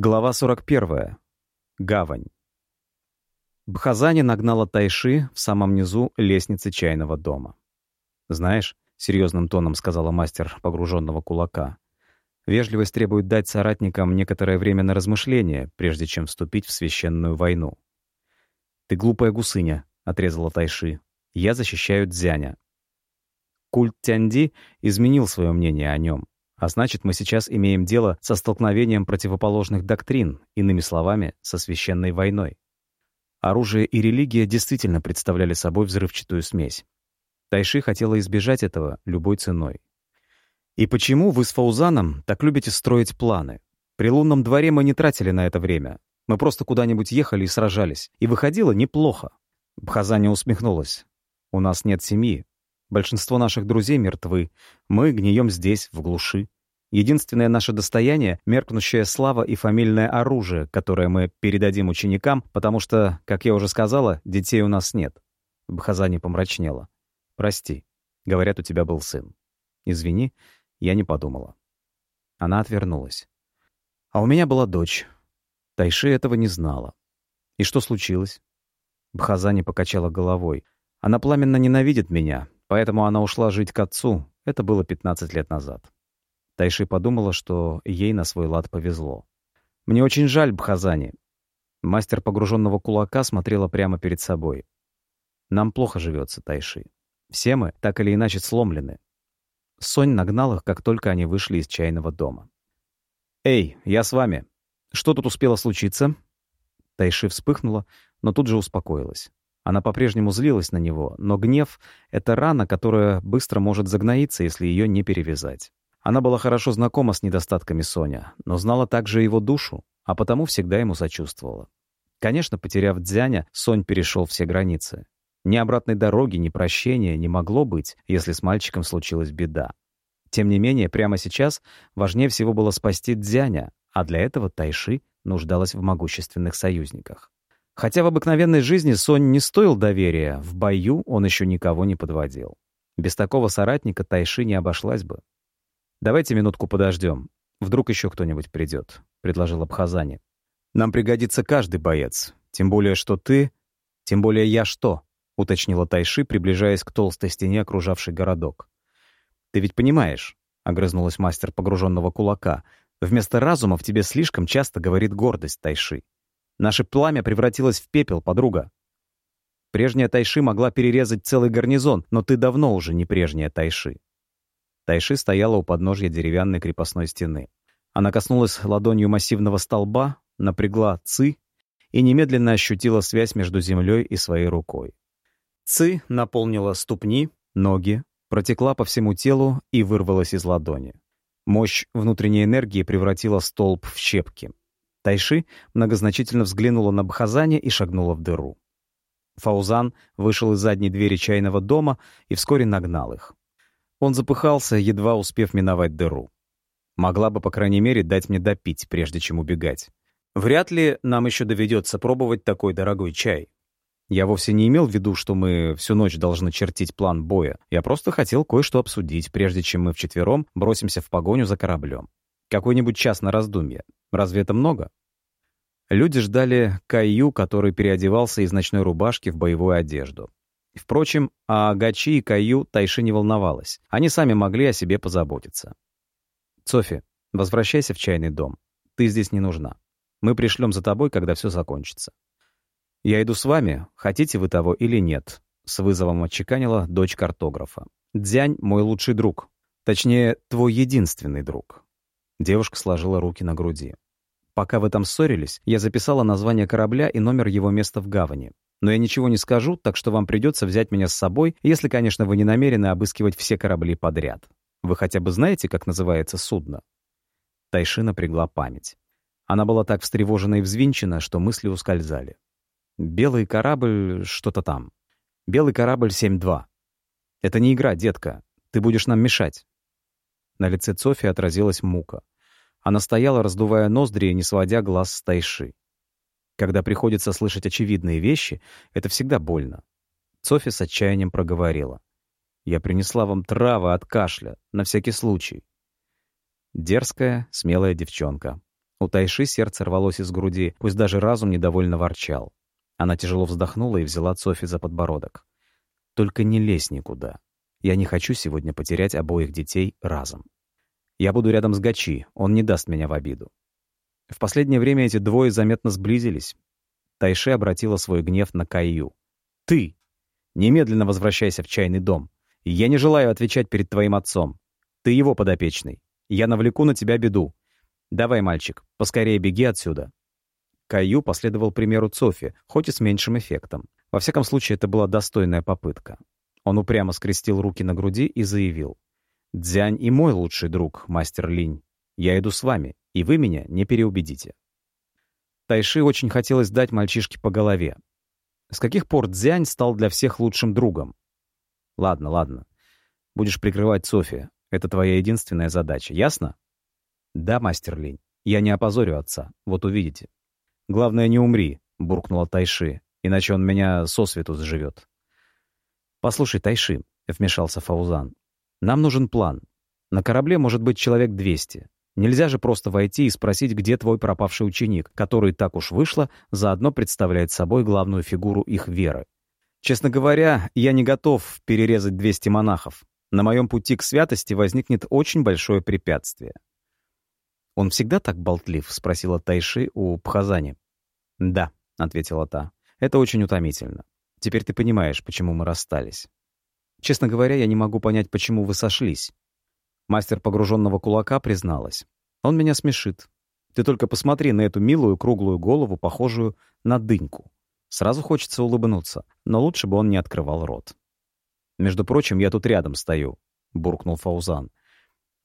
Глава 41. Гавань. Бхазани нагнала Тайши в самом низу лестницы чайного дома. «Знаешь», — серьезным тоном сказала мастер погруженного кулака, «вежливость требует дать соратникам некоторое время на размышление, прежде чем вступить в священную войну». «Ты глупая гусыня», — отрезала Тайши. «Я защищаю Дзяня». Культ Тяньди изменил свое мнение о нем. А значит, мы сейчас имеем дело со столкновением противоположных доктрин, иными словами, со священной войной. Оружие и религия действительно представляли собой взрывчатую смесь. Тайши хотела избежать этого любой ценой. И почему вы с Фаузаном так любите строить планы? При лунном дворе мы не тратили на это время. Мы просто куда-нибудь ехали и сражались. И выходило неплохо. Бхазаня усмехнулась. У нас нет семьи, Большинство наших друзей мертвы. Мы гнием здесь, в глуши. Единственное наше достояние — меркнущая слава и фамильное оружие, которое мы передадим ученикам, потому что, как я уже сказала, детей у нас нет. Бхазани помрачнела. «Прости. Говорят, у тебя был сын. Извини, я не подумала». Она отвернулась. «А у меня была дочь. Тайши этого не знала. И что случилось?» Бхазани покачала головой. «Она пламенно ненавидит меня, Поэтому она ушла жить к отцу. Это было 15 лет назад. Тайши подумала, что ей на свой лад повезло. «Мне очень жаль, Бхазани». Мастер погруженного кулака смотрела прямо перед собой. «Нам плохо живется, Тайши. Все мы так или иначе сломлены». Сонь нагнал их, как только они вышли из чайного дома. «Эй, я с вами. Что тут успело случиться?» Тайши вспыхнула, но тут же успокоилась. Она по-прежнему злилась на него, но гнев — это рана, которая быстро может загноиться, если ее не перевязать. Она была хорошо знакома с недостатками Соня, но знала также его душу, а потому всегда ему сочувствовала. Конечно, потеряв Дзяня, Сонь перешел все границы. Ни обратной дороги, ни прощения не могло быть, если с мальчиком случилась беда. Тем не менее, прямо сейчас важнее всего было спасти Дзяня, а для этого Тайши нуждалась в могущественных союзниках. Хотя в обыкновенной жизни Сонь не стоил доверия, в бою он еще никого не подводил. Без такого соратника Тайши не обошлась бы. «Давайте минутку подождем. Вдруг еще кто-нибудь придет», — предложил Абхазани. «Нам пригодится каждый боец. Тем более, что ты... Тем более я что?» — уточнила Тайши, приближаясь к толстой стене, окружавшей городок. «Ты ведь понимаешь», — огрызнулась мастер погруженного кулака, «вместо разума в тебе слишком часто говорит гордость Тайши. Наше пламя превратилось в пепел, подруга. Прежняя Тайши могла перерезать целый гарнизон, но ты давно уже не прежняя Тайши. Тайши стояла у подножья деревянной крепостной стены. Она коснулась ладонью массивного столба, напрягла ци и немедленно ощутила связь между землей и своей рукой. Ци наполнила ступни, ноги, протекла по всему телу и вырвалась из ладони. Мощь внутренней энергии превратила столб в щепки. Тайши многозначительно взглянула на Бхазани и шагнула в дыру. Фаузан вышел из задней двери чайного дома и вскоре нагнал их. Он запыхался, едва успев миновать дыру. Могла бы, по крайней мере, дать мне допить, прежде чем убегать. Вряд ли нам еще доведется пробовать такой дорогой чай. Я вовсе не имел в виду, что мы всю ночь должны чертить план боя. Я просто хотел кое-что обсудить, прежде чем мы вчетвером бросимся в погоню за кораблем. Какой-нибудь час на раздумье. Разве это много? Люди ждали Каю, который переодевался из ночной рубашки в боевую одежду. Впрочем, о Гачи и Каю Тайши не волновалась. Они сами могли о себе позаботиться. «Софи, возвращайся в чайный дом. Ты здесь не нужна. Мы пришлем за тобой, когда все закончится». «Я иду с вами, хотите вы того или нет», — с вызовом отчеканила дочь картографа. «Дзянь — мой лучший друг. Точнее, твой единственный друг. Девушка сложила руки на груди. Пока вы там ссорились, я записала название корабля и номер его места в гавани. Но я ничего не скажу, так что вам придется взять меня с собой, если, конечно, вы не намерены обыскивать все корабли подряд. Вы хотя бы знаете, как называется судно?» Тайши напрягла память. Она была так встревожена и взвинчена, что мысли ускользали. «Белый корабль... что-то там. Белый корабль 7-2. Это не игра, детка. Ты будешь нам мешать». На лице Софи отразилась мука. Она стояла, раздувая ноздри и не сводя глаз с Тайши. Когда приходится слышать очевидные вещи, это всегда больно. Софи с отчаянием проговорила. «Я принесла вам травы от кашля, на всякий случай». Дерзкая, смелая девчонка. У Тайши сердце рвалось из груди, пусть даже разум недовольно ворчал. Она тяжело вздохнула и взяла Софи за подбородок. «Только не лезь никуда. Я не хочу сегодня потерять обоих детей разом. Я буду рядом с Гачи, он не даст меня в обиду». В последнее время эти двое заметно сблизились. Тайши обратила свой гнев на Каю. «Ты! Немедленно возвращайся в чайный дом. Я не желаю отвечать перед твоим отцом. Ты его подопечный. Я навлеку на тебя беду. Давай, мальчик, поскорее беги отсюда». Каю последовал примеру Цофи, хоть и с меньшим эффектом. Во всяком случае, это была достойная попытка. Он упрямо скрестил руки на груди и заявил. «Дзянь и мой лучший друг, мастер Линь. Я иду с вами, и вы меня не переубедите». Тайши очень хотелось дать мальчишке по голове, с каких пор Дзянь стал для всех лучшим другом? Ладно, ладно. Будешь прикрывать Софи. Это твоя единственная задача, ясно? Да, мастер Линь. Я не опозорю отца. Вот увидите. Главное, не умри, буркнула Тайши, иначе он меня сосвету заживет. Послушай, Тайши, вмешался Фаузан. Нам нужен план. На корабле может быть человек 200. Нельзя же просто войти и спросить, где твой пропавший ученик, который, так уж вышло, заодно представляет собой главную фигуру их веры. Честно говоря, я не готов перерезать 200 монахов. На моем пути к святости возникнет очень большое препятствие. «Он всегда так болтлив?» — спросила Тайши у Пхазани. «Да», — ответила та. «Это очень утомительно. Теперь ты понимаешь, почему мы расстались. Честно говоря, я не могу понять, почему вы сошлись. Мастер погруженного кулака призналась. «Он меня смешит. Ты только посмотри на эту милую круглую голову, похожую на дыньку. Сразу хочется улыбнуться, но лучше бы он не открывал рот». «Между прочим, я тут рядом стою», — буркнул Фаузан.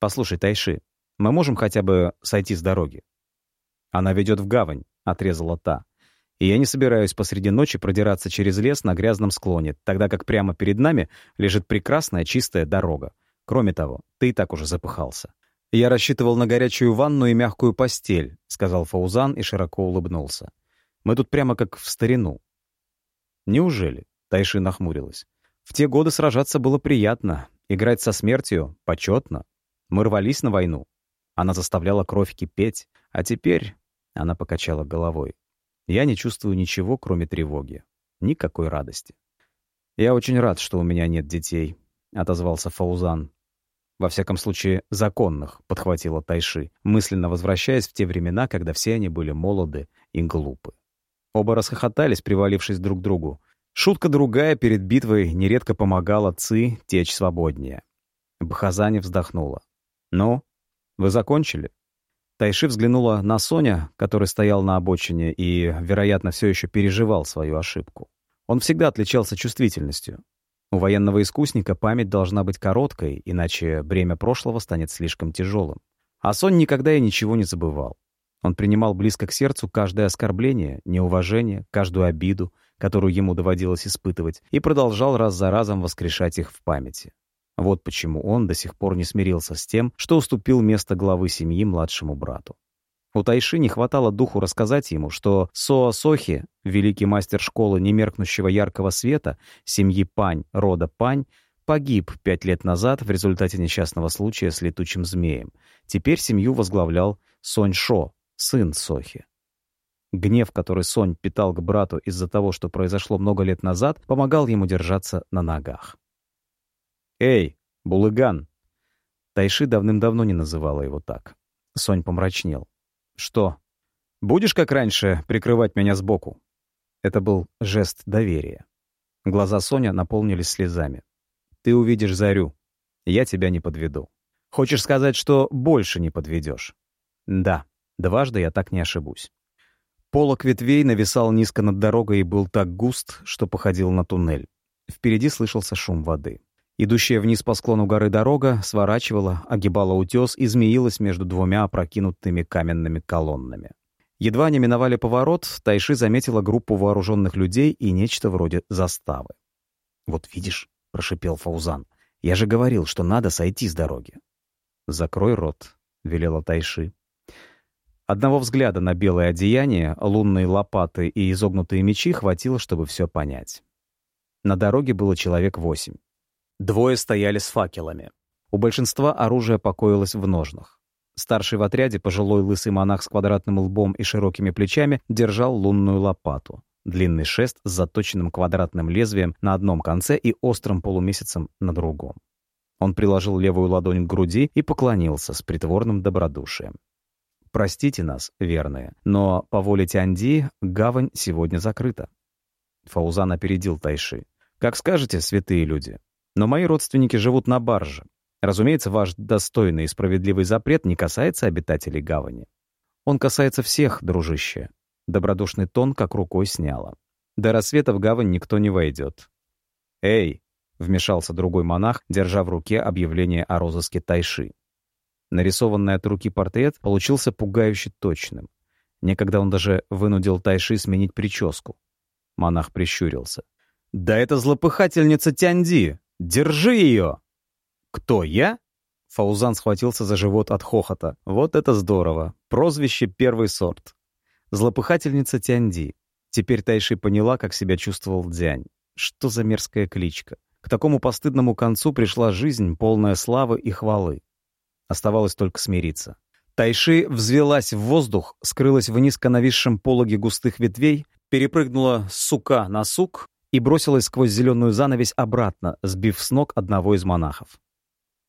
«Послушай, Тайши, мы можем хотя бы сойти с дороги?» «Она ведет в гавань», — отрезала та. «И я не собираюсь посреди ночи продираться через лес на грязном склоне, тогда как прямо перед нами лежит прекрасная чистая дорога. Кроме того, ты и так уже запыхался. «Я рассчитывал на горячую ванну и мягкую постель», — сказал Фаузан и широко улыбнулся. «Мы тут прямо как в старину». «Неужели?» — Тайши нахмурилась. «В те годы сражаться было приятно, играть со смертью — почетно. Мы рвались на войну. Она заставляла кровь кипеть, а теперь...» — она покачала головой. «Я не чувствую ничего, кроме тревоги. Никакой радости». «Я очень рад, что у меня нет детей», — отозвался Фаузан. Во всяком случае, законных, подхватила Тайши, мысленно возвращаясь в те времена, когда все они были молоды и глупы. Оба расхохотались, привалившись друг к другу. Шутка другая перед битвой нередко помогала Ци течь свободнее. Бхазани вздохнула. «Ну, вы закончили?» Тайши взглянула на Соня, который стоял на обочине и, вероятно, все еще переживал свою ошибку. Он всегда отличался чувствительностью. У военного искусника память должна быть короткой, иначе бремя прошлого станет слишком тяжелым. А Сон никогда и ничего не забывал. Он принимал близко к сердцу каждое оскорбление, неуважение, каждую обиду, которую ему доводилось испытывать, и продолжал раз за разом воскрешать их в памяти. Вот почему он до сих пор не смирился с тем, что уступил место главы семьи младшему брату. У Тайши не хватало духу рассказать ему, что Соа Сохи, великий мастер школы немеркнущего яркого света, семьи Пань, рода Пань, погиб пять лет назад в результате несчастного случая с летучим змеем. Теперь семью возглавлял Сонь Шо, сын Сохи. Гнев, который Сонь питал к брату из-за того, что произошло много лет назад, помогал ему держаться на ногах. «Эй, Булыган!» Тайши давным-давно не называла его так. Сонь помрачнел. «Что? Будешь, как раньше, прикрывать меня сбоку?» Это был жест доверия. Глаза Соня наполнились слезами. «Ты увидишь зарю. Я тебя не подведу. Хочешь сказать, что больше не подведешь?» «Да, дважды я так не ошибусь». Полок ветвей нависал низко над дорогой и был так густ, что походил на туннель. Впереди слышался шум воды. Идущая вниз по склону горы дорога сворачивала, огибала утес и змеилась между двумя опрокинутыми каменными колоннами. Едва они миновали поворот, Тайши заметила группу вооруженных людей и нечто вроде заставы. «Вот видишь», — прошипел Фаузан, — «я же говорил, что надо сойти с дороги». «Закрой рот», — велела Тайши. Одного взгляда на белое одеяние, лунные лопаты и изогнутые мечи хватило, чтобы все понять. На дороге было человек восемь. Двое стояли с факелами. У большинства оружие покоилось в ножнах. Старший в отряде, пожилой лысый монах с квадратным лбом и широкими плечами, держал лунную лопату. Длинный шест с заточенным квадратным лезвием на одном конце и острым полумесяцем на другом. Он приложил левую ладонь к груди и поклонился с притворным добродушием. «Простите нас, верные, но по воле Тяньди гавань сегодня закрыта». Фаузан опередил Тайши. «Как скажете, святые люди, но мои родственники живут на барже, Разумеется, ваш достойный и справедливый запрет не касается обитателей гавани. Он касается всех, дружище. Добродушный тон как рукой сняло. До рассвета в гавань никто не войдет. «Эй!» — вмешался другой монах, держа в руке объявление о розыске Тайши. Нарисованный от руки портрет получился пугающе точным. Некогда он даже вынудил Тайши сменить прическу. Монах прищурился. «Да это злопыхательница Тяньди! Держи ее!» «Кто, я?» Фаузан схватился за живот от хохота. «Вот это здорово! Прозвище «Первый сорт». Злопыхательница Тяньди. Теперь Тайши поняла, как себя чувствовал Дзянь. Что за мерзкая кличка? К такому постыдному концу пришла жизнь, полная славы и хвалы. Оставалось только смириться. Тайши взвелась в воздух, скрылась в низко нависшем пологе густых ветвей, перепрыгнула с сука на сук и бросилась сквозь зеленую занавесь обратно, сбив с ног одного из монахов.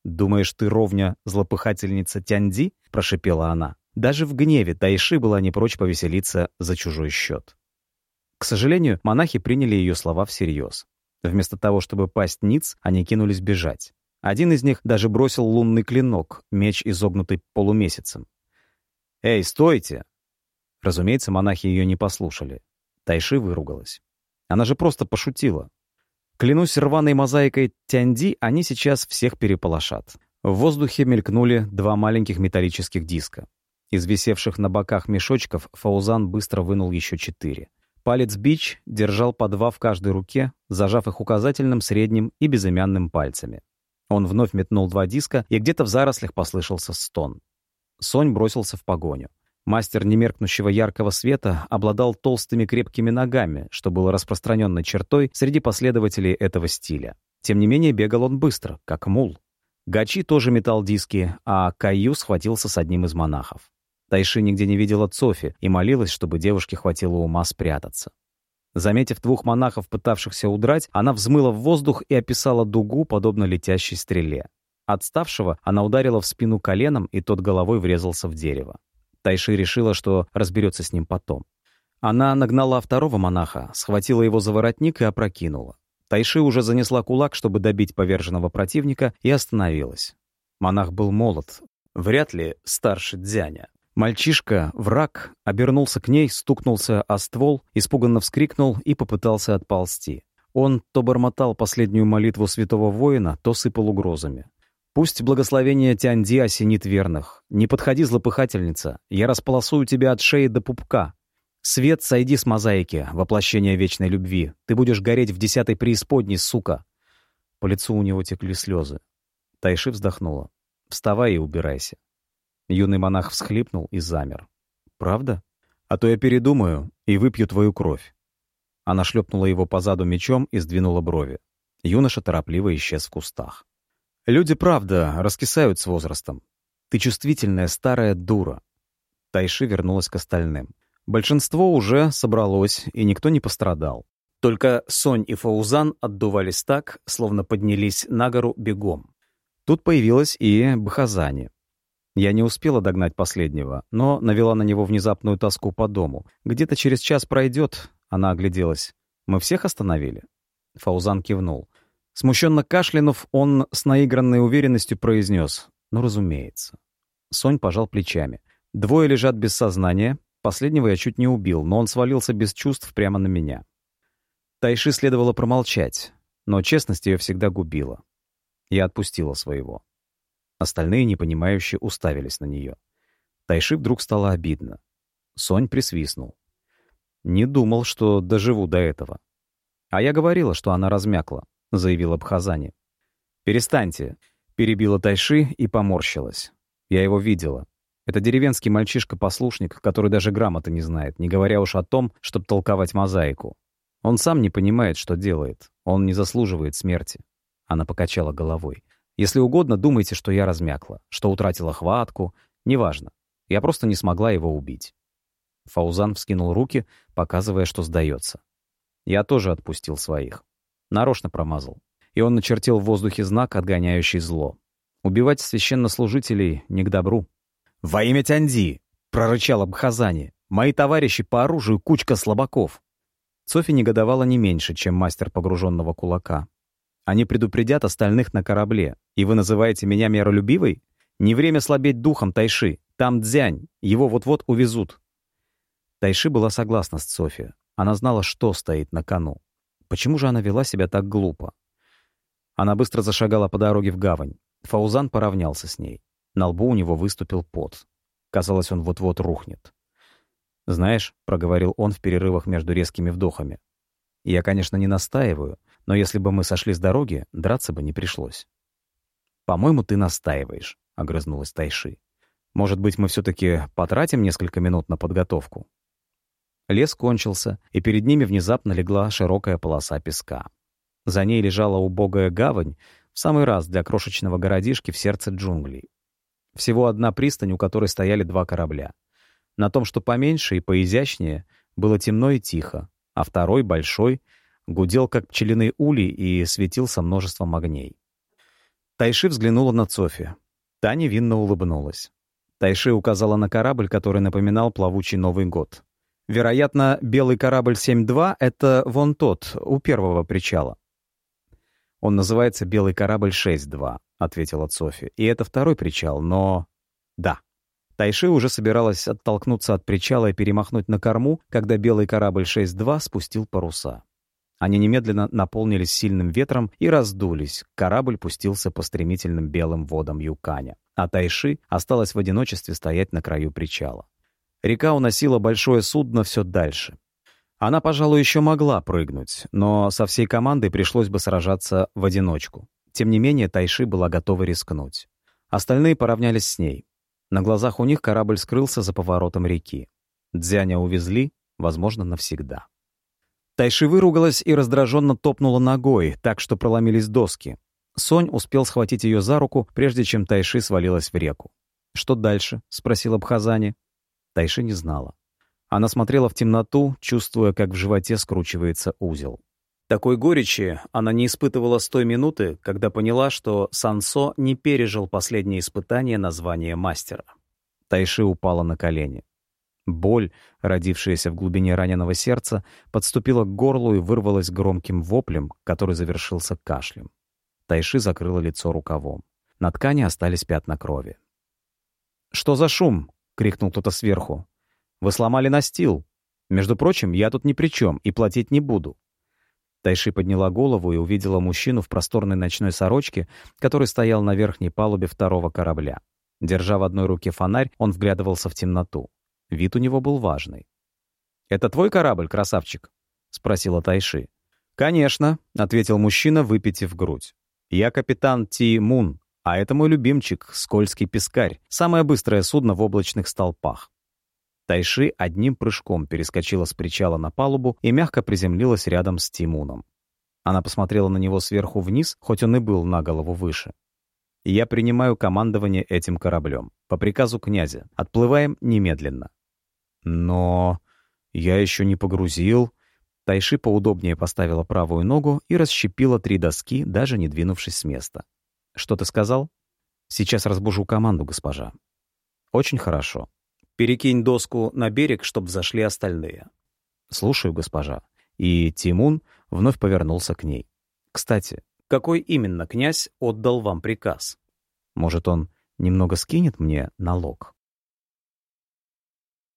«Думаешь, ты ровня злопыхательница Тяньди?» — прошипела она. Даже в гневе Тайши была не прочь повеселиться за чужой счет. К сожалению, монахи приняли ее слова всерьез. Вместо того, чтобы пасть ниц, они кинулись бежать. Один из них даже бросил лунный клинок, меч, изогнутый полумесяцем. «Эй, стойте!» Разумеется, монахи ее не послушали. Тайши выругалась. Она же просто пошутила. Клянусь рваной мозаикой Тяньди, они сейчас всех переполошат. В воздухе мелькнули два маленьких металлических диска. Из висевших на боках мешочков Фаузан быстро вынул еще четыре. Палец бич держал по два в каждой руке, зажав их указательным, средним и безымянным пальцами. Он вновь метнул два диска, и где-то в зарослях послышался стон. Сонь бросился в погоню. Мастер немеркнущего яркого света обладал толстыми крепкими ногами, что было распространенной чертой среди последователей этого стиля. Тем не менее, бегал он быстро, как мул. Гачи тоже метал диски, а Каю схватился с одним из монахов. Тайши нигде не видела Цофи и молилась, чтобы девушке хватило ума спрятаться. Заметив двух монахов, пытавшихся удрать, она взмыла в воздух и описала дугу, подобно летящей стреле. Отставшего она ударила в спину коленом, и тот головой врезался в дерево. Тайши решила, что разберется с ним потом. Она нагнала второго монаха, схватила его за воротник и опрокинула. Тайши уже занесла кулак, чтобы добить поверженного противника, и остановилась. Монах был молод, вряд ли старше Дзяня. Мальчишка, враг, обернулся к ней, стукнулся о ствол, испуганно вскрикнул и попытался отползти. Он то бормотал последнюю молитву святого воина, то сыпал угрозами. Пусть благословение Тяньди осенит верных. Не подходи, злопыхательница. Я располосую тебя от шеи до пупка. Свет, сойди с мозаики, воплощение вечной любви. Ты будешь гореть в десятой преисподней, сука. По лицу у него текли слезы. Тайши вздохнула. Вставай и убирайся. Юный монах всхлипнул и замер. «Правда? А то я передумаю и выпью твою кровь». Она шлепнула его по заду мечом и сдвинула брови. Юноша торопливо исчез в кустах. Люди, правда, раскисают с возрастом. Ты чувствительная старая дура. Тайши вернулась к остальным. Большинство уже собралось, и никто не пострадал. Только Сонь и Фаузан отдувались так, словно поднялись на гору бегом. Тут появилась и Бхазани. Я не успела догнать последнего, но навела на него внезапную тоску по дому. Где-то через час пройдет, она огляделась. Мы всех остановили? Фаузан кивнул. Смущенно кашлянув, он с наигранной уверенностью произнес «Ну, разумеется». Сонь пожал плечами. «Двое лежат без сознания. Последнего я чуть не убил, но он свалился без чувств прямо на меня». Тайши следовало промолчать, но честность ее всегда губила. Я отпустила своего. Остальные, непонимающе, уставились на нее. Тайши вдруг стало обидно. Сонь присвистнул. Не думал, что доживу до этого. А я говорила, что она размякла. — заявила Бхазани. «Перестаньте», — перебила Тайши и поморщилась. «Я его видела. Это деревенский мальчишка-послушник, который даже грамоты не знает, не говоря уж о том, чтобы толковать мозаику. Он сам не понимает, что делает. Он не заслуживает смерти». Она покачала головой. «Если угодно, думайте, что я размякла, что утратила хватку. Неважно. Я просто не смогла его убить. Фаузан вскинул руки, показывая, что сдается. Я тоже отпустил своих. Нарочно промазал. И он начертил в воздухе знак, отгоняющий зло. Убивать священнослужителей не к добру. «Во имя Тяньди!» — прорычал Абхазани. «Мои товарищи по оружию — кучка слабаков!» Софи негодовала не меньше, чем мастер погруженного кулака. «Они предупредят остальных на корабле, и вы называете меня миролюбивой? Не время слабеть духом, Тайши. Там Дзянь, его вот-вот увезут». Тайши была согласна с Софи. Она знала, что стоит на кону. Почему же она вела себя так глупо? Она быстро зашагала по дороге в гавань. Фаузан поравнялся с ней. На лбу у него выступил пот. Казалось, он вот-вот рухнет. «Знаешь», — проговорил он в перерывах между резкими вдохами, «я, конечно, не настаиваю, но если бы мы сошли с дороги, драться бы не пришлось». «По-моему, ты настаиваешь», — огрызнулась Тайши. «Может быть, мы все-таки потратим несколько минут на подготовку?» Лес кончился, и перед ними внезапно легла широкая полоса песка. За ней лежала убогая гавань, в самый раз для крошечного городишки в сердце джунглей. Всего одна пристань, у которой стояли два корабля. На том, что поменьше и поизящнее, было темно и тихо, а второй, большой, гудел, как пчелиный улей, и светился множеством огней. Тайши взглянула на Софи. Та невинно улыбнулась. Тайши указала на корабль, который напоминал плавучий Новый год. Вероятно, белый корабль 7-2 — это вон тот, у первого причала. «Он называется «Белый корабль 6-2», — ответила Софи. «И это второй причал, но...» «Да». Тайши уже собиралась оттолкнуться от причала и перемахнуть на корму, когда белый корабль 6-2 спустил паруса. Они немедленно наполнились сильным ветром и раздулись. Корабль пустился по стремительным белым водам Юканя. А Тайши осталась в одиночестве стоять на краю причала. Река уносила большое судно все дальше. Она, пожалуй, еще могла прыгнуть, но со всей командой пришлось бы сражаться в одиночку. Тем не менее, Тайши была готова рискнуть. Остальные поравнялись с ней. На глазах у них корабль скрылся за поворотом реки. Дзяня увезли, возможно, навсегда. Тайши выругалась и раздраженно топнула ногой, так что проломились доски. Сонь успел схватить ее за руку, прежде чем Тайши свалилась в реку. «Что дальше?» — спросила Бхазани. Тайши не знала. Она смотрела в темноту, чувствуя, как в животе скручивается узел. Такой горечи она не испытывала с той минуты, когда поняла, что Сансо не пережил последнее испытание на звание мастера. Тайши упала на колени. Боль, родившаяся в глубине раненого сердца, подступила к горлу и вырвалась громким воплем, который завершился кашлем. Тайши закрыла лицо рукавом. На ткани остались пятна крови. «Что за шум?» — крикнул кто-то сверху. Вы сломали настил. Между прочим, я тут ни при чем и платить не буду». Тайши подняла голову и увидела мужчину в просторной ночной сорочке, который стоял на верхней палубе второго корабля. Держа в одной руке фонарь, он вглядывался в темноту. Вид у него был важный. «Это твой корабль, красавчик?» — спросила Тайши. «Конечно», — ответил мужчина, выпитив грудь. «Я капитан Ти Мун, а это мой любимчик, скользкий пескарь, самое быстрое судно в облачных столпах. Тайши одним прыжком перескочила с причала на палубу и мягко приземлилась рядом с Тимуном. Она посмотрела на него сверху вниз, хоть он и был на голову выше. «Я принимаю командование этим кораблем. По приказу князя. Отплываем немедленно». «Но... я еще не погрузил...» Тайши поудобнее поставила правую ногу и расщепила три доски, даже не двинувшись с места. «Что ты сказал?» «Сейчас разбужу команду, госпожа». «Очень хорошо. Перекинь доску на берег, чтобы зашли остальные». «Слушаю, госпожа». И Тимун вновь повернулся к ней. «Кстати, какой именно князь отдал вам приказ? Может, он немного скинет мне налог?»